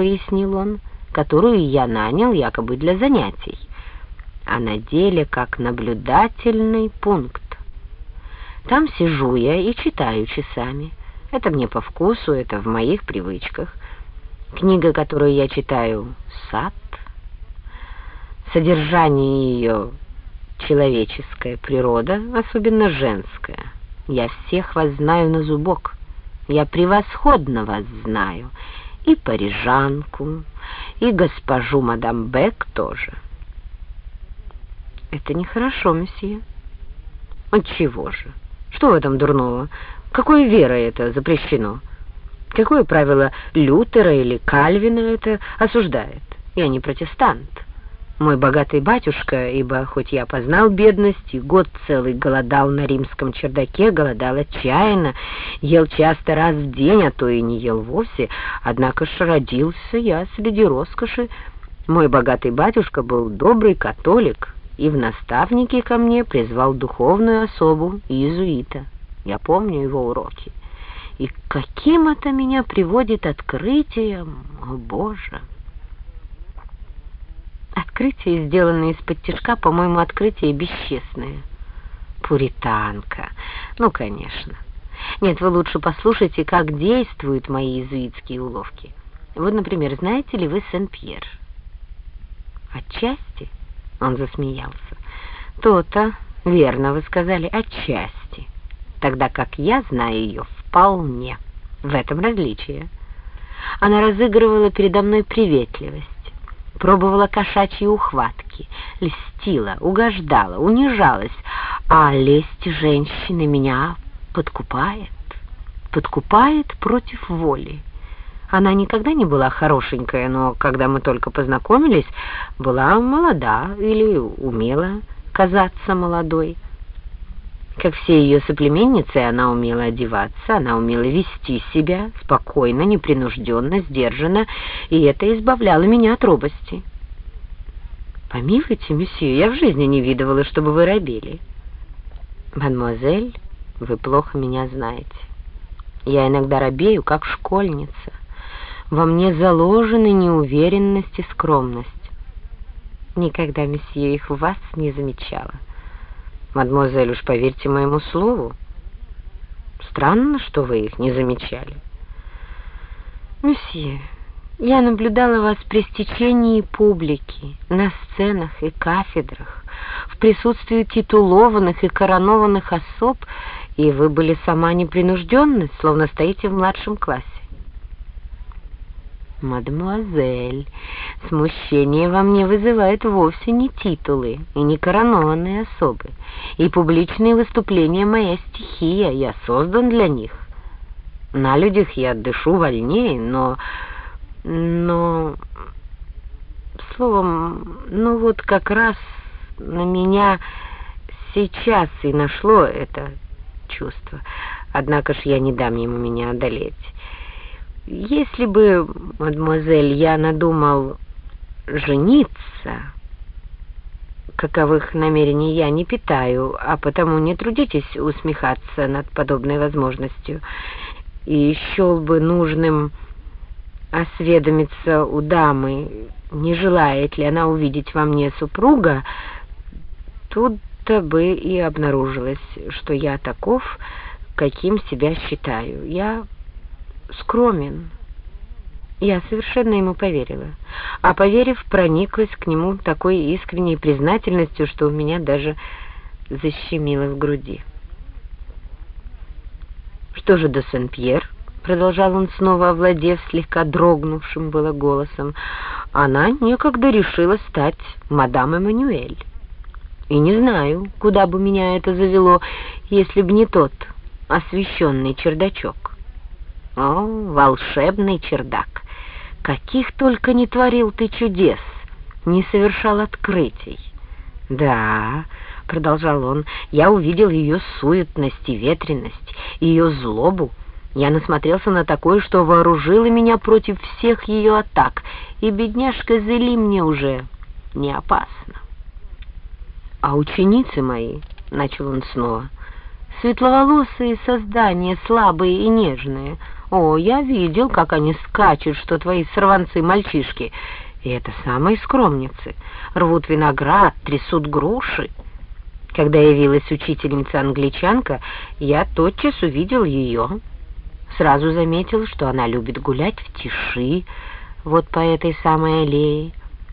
пояснил он, которую я нанял якобы для занятий, а на деле как наблюдательный пункт. Там сижу я и читаю часами. Это мне по вкусу, это в моих привычках. Книга, которую я читаю, «Сад». Содержание ее — человеческая природа, особенно женская. Я всех вас знаю на зубок. Я превосходно вас знаю. И парижанку, и госпожу мадам Бек тоже. Это нехорошо, месье. Отчего же? Что в этом дурного? Какой верой это запрещено? Какое правило Лютера или Кальвина это осуждает? Я не протестант. Мой богатый батюшка, ибо хоть я познал бедность и год целый голодал на римском чердаке, голодал отчаянно, ел часто раз в день, а то и не ел вовсе, однако ж родился я среди роскоши. Мой богатый батюшка был добрый католик, и в наставники ко мне призвал духовную особу иезуита. Я помню его уроки. И каким это меня приводит открытием, о Боже! Открытие, сделанное из-под тяжка, по-моему, открытие бесчестное. Пуританка. Ну, конечно. Нет, вы лучше послушайте, как действуют мои иезуитские уловки. Вот, например, знаете ли вы Сен-Пьер? Отчасти... Он засмеялся. «То-то, верно вы сказали, отчасти, тогда как я знаю ее вполне. В этом различие. Она разыгрывала передо мной приветливость, пробовала кошачьи ухватки, льстила, угождала, унижалась, а лесть женщины меня подкупает, подкупает против воли. Она никогда не была хорошенькая, но когда мы только познакомились, была молода или умела казаться молодой. Как все ее соплеменницы, она умела одеваться, она умела вести себя спокойно, непринужденно, сдержанно, и это избавляло меня от робости. «Помилуйте, месье, я в жизни не видывала, чтобы вы робели». «Мадемуазель, вы плохо меня знаете. Я иногда робею, как школьница». Во мне заложены неуверенность и скромность. Никогда, месье, их в вас не замечала. Мадемуазель, уж поверьте моему слову. Странно, что вы их не замечали. Месье, я наблюдала вас при стечении публики, на сценах и кафедрах, в присутствии титулованных и коронованных особ, и вы были сама непринужденность, словно стоите в младшем классе. «Мадемуазель, смущение во мне вызывает вовсе не титулы и не коронованные особы, и публичные выступления моя стихия, я создан для них. На людях я дышу вольнее, но... но... Словом, ну вот как раз на меня сейчас и нашло это чувство, однако ж я не дам ему меня одолеть». Если бы, мадемуазель, я надумал жениться, каковых намерений я не питаю, а потому не трудитесь усмехаться над подобной возможностью, и счел бы нужным осведомиться у дамы, не желает ли она увидеть во мне супруга, тут-то бы и обнаружилось, что я таков, каким себя считаю. Я скромен. Я совершенно ему поверила, а поверив, прониклась к нему такой искренней признательностью, что у меня даже защемило в груди. «Что же до Сен-Пьер?» — продолжал он снова, овладев слегка дрогнувшим было голосом. «Она некогда решила стать мадам Эммануэль. И не знаю, куда бы меня это завело, если б не тот освещенный чердачок». О, волшебный чердак! Каких только не творил ты чудес, не совершал открытий. Да, продолжал он, я увидел ее суетность и ветренность, ее злобу. Я насмотрелся на такое, что вооружило меня против всех ее атак, и бедняжка Зели мне уже не опасно. А ученицы мои, — начал он снова, — светловолосые создания, слабые и нежные — О, я видел, как они скачут, что твои сорванцы-мальчишки. И это самые скромницы. Рвут виноград, трясут груши. Когда явилась учительница-англичанка, я тотчас увидел ее. Сразу заметил, что она любит гулять в тиши, вот по этой самой аллее.